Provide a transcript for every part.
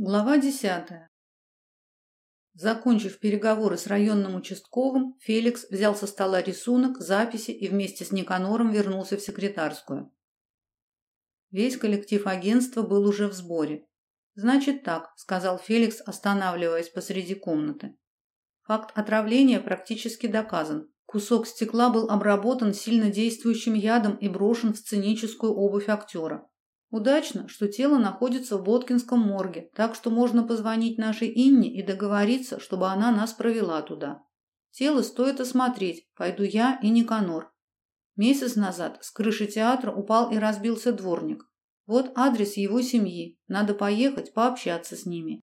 Глава десятая. Закончив переговоры с районным участковым, Феликс взял со стола рисунок, записи и вместе с Никанором вернулся в секретарскую. Весь коллектив агентства был уже в сборе. «Значит так», – сказал Феликс, останавливаясь посреди комнаты. Факт отравления практически доказан. Кусок стекла был обработан сильно действующим ядом и брошен в сценическую обувь актера. Удачно, что тело находится в Боткинском морге, так что можно позвонить нашей Инне и договориться, чтобы она нас провела туда. Тело стоит осмотреть, пойду я и Никанор. Месяц назад с крыши театра упал и разбился дворник. Вот адрес его семьи. Надо поехать, пообщаться с ними.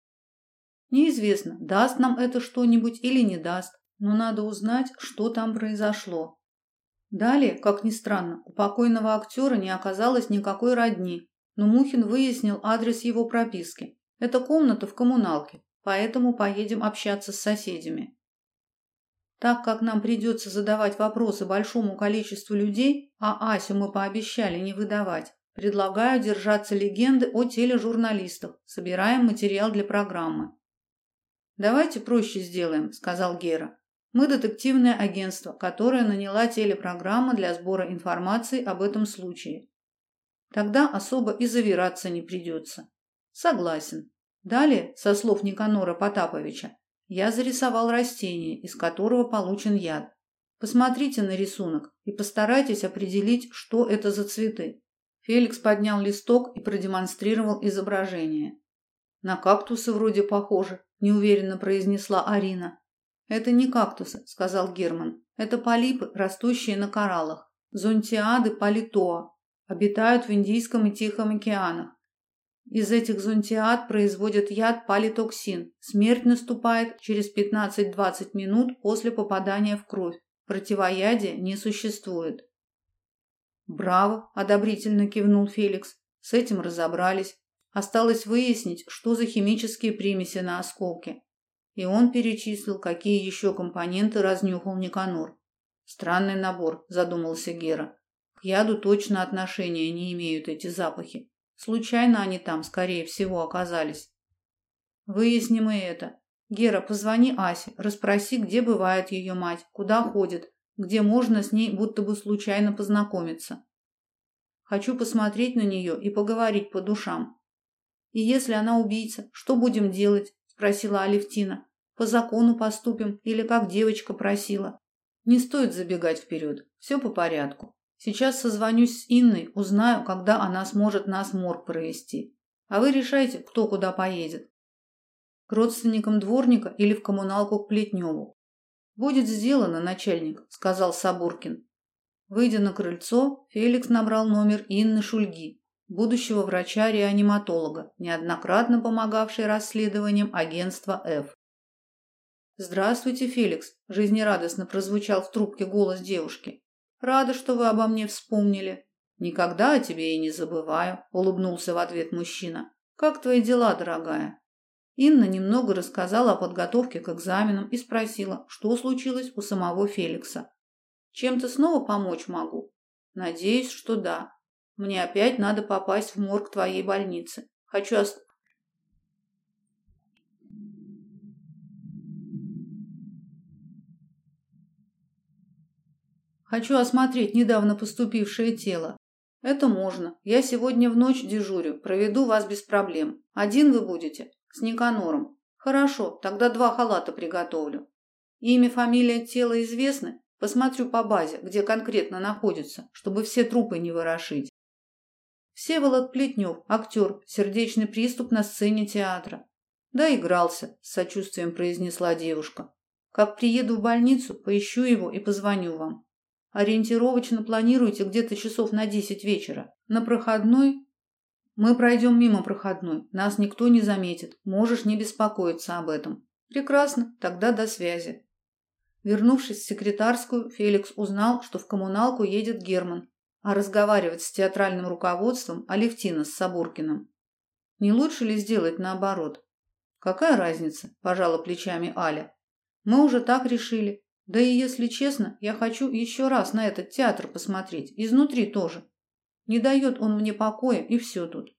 Неизвестно, даст нам это что-нибудь или не даст, но надо узнать, что там произошло. Далее, как ни странно, у покойного актера не оказалось никакой родни, но Мухин выяснил адрес его прописки. Это комната в коммуналке, поэтому поедем общаться с соседями. Так как нам придется задавать вопросы большому количеству людей, а Асю мы пообещали не выдавать, предлагаю держаться легенды о тележурналистах. Собираем материал для программы. Давайте проще сделаем, сказал Гера. Мы детективное агентство, которое наняла телепрограмма для сбора информации об этом случае. Тогда особо и завираться не придется. Согласен. Далее, со слов Никанора Потаповича, я зарисовал растение, из которого получен яд. Посмотрите на рисунок и постарайтесь определить, что это за цветы. Феликс поднял листок и продемонстрировал изображение. На кактусы вроде похоже, неуверенно произнесла Арина. Это не кактусы, сказал Герман. Это полипы, растущие на кораллах. Зонтиады политоа. Обитают в Индийском и Тихом океанах. Из этих зонтиад производят яд палитоксин. Смерть наступает через 15-20 минут после попадания в кровь. Противоядия не существует. Браво, одобрительно кивнул Феликс. С этим разобрались. Осталось выяснить, что за химические примеси на осколке и он перечислил, какие еще компоненты разнюхал Никанор. Странный набор, задумался Гера. К яду точно отношения не имеют эти запахи. Случайно они там, скорее всего, оказались. Выясним и это. Гера, позвони Асе, расспроси, где бывает ее мать, куда ходит, где можно с ней будто бы случайно познакомиться. Хочу посмотреть на нее и поговорить по душам. И если она убийца, что будем делать? спросила Алевтина. По закону поступим или как девочка просила. Не стоит забегать вперед. Все по порядку. Сейчас созвонюсь с Инной, узнаю, когда она сможет нас в морг провести. А вы решайте, кто куда поедет. К родственникам дворника или в коммуналку к Плетневу. Будет сделано, начальник, сказал Сабуркин. Выйдя на крыльцо, Феликс набрал номер Инны Шульги, будущего врача-реаниматолога, неоднократно помогавшей расследованиям агентства F. «Здравствуйте, Феликс», – жизнерадостно прозвучал в трубке голос девушки. «Рада, что вы обо мне вспомнили». «Никогда о тебе и не забываю», – улыбнулся в ответ мужчина. «Как твои дела, дорогая?» Инна немного рассказала о подготовке к экзаменам и спросила, что случилось у самого Феликса. «Чем-то снова помочь могу?» «Надеюсь, что да. Мне опять надо попасть в морг твоей больницы. Хочу Хочу осмотреть недавно поступившее тело. Это можно. Я сегодня в ночь дежурю, проведу вас без проблем. Один вы будете с Никанором. Хорошо, тогда два халата приготовлю. Имя, фамилия тела известны? Посмотрю по базе, где конкретно находится, чтобы все трупы не ворошить. Всеволод Плетнев, актер, сердечный приступ на сцене театра. Да игрался, с сочувствием произнесла девушка. Как приеду в больницу, поищу его и позвоню вам. Ориентировочно планируйте где-то часов на десять вечера. На проходной мы пройдем мимо проходной. Нас никто не заметит. Можешь не беспокоиться об этом. Прекрасно. Тогда до связи. Вернувшись в секретарскую, Феликс узнал, что в коммуналку едет Герман, а разговаривать с театральным руководством Алевтина с Сабуркиным. Не лучше ли сделать наоборот? Какая разница, пожала плечами Аля. Мы уже так решили. Да и если честно, я хочу еще раз на этот театр посмотреть, изнутри тоже. Не дает он мне покоя, и все тут.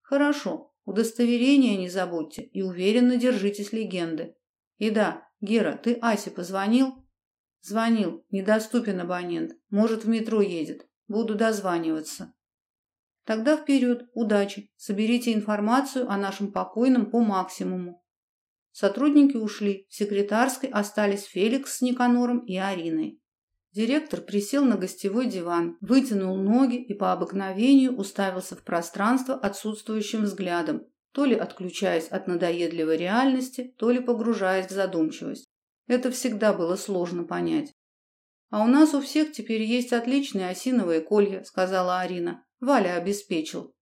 Хорошо, Удостоверение не забудьте и уверенно держитесь легенды. И да, Гера, ты Асе позвонил? Звонил. Недоступен абонент. Может, в метро едет. Буду дозваниваться. Тогда вперед, удачи. Соберите информацию о нашем покойном по максимуму. Сотрудники ушли. В секретарской остались Феликс с Никанором и Ариной. Директор присел на гостевой диван, вытянул ноги и по обыкновению уставился в пространство отсутствующим взглядом, то ли отключаясь от надоедливой реальности, то ли погружаясь в задумчивость. Это всегда было сложно понять. «А у нас у всех теперь есть отличные осиновые колья», — сказала Арина. «Валя обеспечил».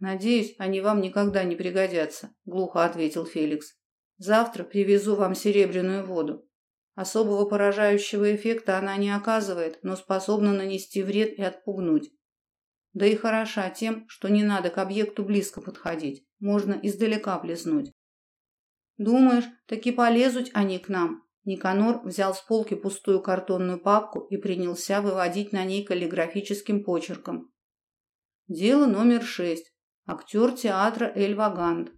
«Надеюсь, они вам никогда не пригодятся», — глухо ответил Феликс. «Завтра привезу вам серебряную воду. Особого поражающего эффекта она не оказывает, но способна нанести вред и отпугнуть. Да и хороша тем, что не надо к объекту близко подходить, можно издалека плеснуть. Думаешь, таки полезут они к нам? Никанор взял с полки пустую картонную папку и принялся выводить на ней каллиграфическим почерком. Дело номер шесть. Актер театра Эль Вагант.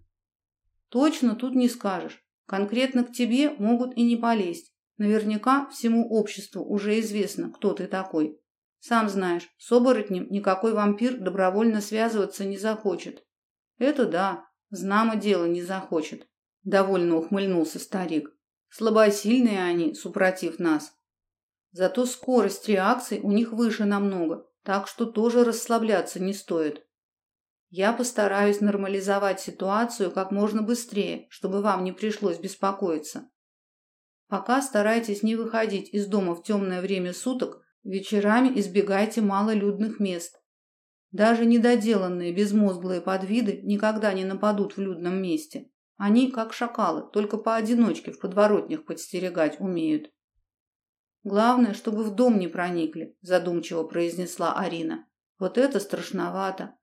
Точно тут не скажешь. Конкретно к тебе могут и не полезть. Наверняка всему обществу уже известно, кто ты такой. Сам знаешь, с оборотнем никакой вампир добровольно связываться не захочет. Это да, знамо дело не захочет. Довольно ухмыльнулся старик. Слабосильные они, супротив нас. Зато скорость реакции у них выше намного, так что тоже расслабляться не стоит. Я постараюсь нормализовать ситуацию как можно быстрее, чтобы вам не пришлось беспокоиться. Пока старайтесь не выходить из дома в темное время суток, вечерами избегайте малолюдных мест. Даже недоделанные безмозглые подвиды никогда не нападут в людном месте. Они, как шакалы, только поодиночке в подворотнях подстерегать умеют. Главное, чтобы в дом не проникли, задумчиво произнесла Арина. Вот это страшновато.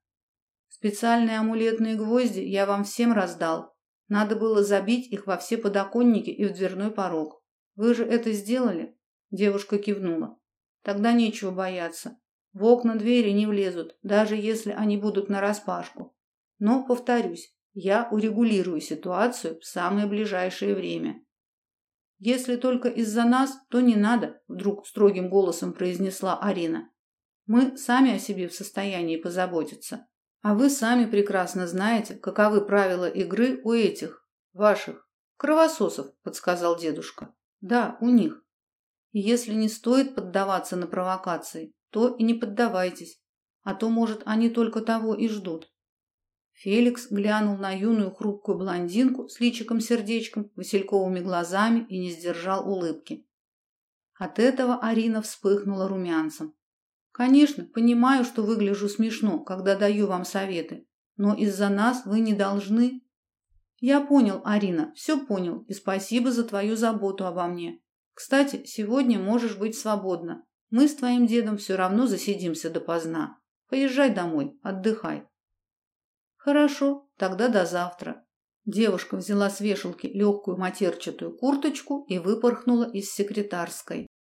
Специальные амулетные гвозди я вам всем раздал. Надо было забить их во все подоконники и в дверной порог. Вы же это сделали? Девушка кивнула. Тогда нечего бояться. В окна двери не влезут, даже если они будут нараспашку. Но, повторюсь, я урегулирую ситуацию в самое ближайшее время. Если только из-за нас, то не надо, вдруг строгим голосом произнесла Арина. Мы сами о себе в состоянии позаботиться. А вы сами прекрасно знаете, каковы правила игры у этих, ваших, кровососов, подсказал дедушка. Да, у них. Если не стоит поддаваться на провокации, то и не поддавайтесь, а то, может, они только того и ждут. Феликс глянул на юную хрупкую блондинку с личиком-сердечком, васильковыми глазами и не сдержал улыбки. От этого Арина вспыхнула румянцем. Конечно, понимаю, что выгляжу смешно, когда даю вам советы, но из-за нас вы не должны я понял, Арина, все понял, и спасибо за твою заботу обо мне. Кстати, сегодня можешь быть свободна. Мы с твоим дедом все равно засидимся допоздна. Поезжай домой, отдыхай. Хорошо, тогда до завтра. Девушка взяла с вешалки легкую матерчатую курточку и выпорхнула из секретарской.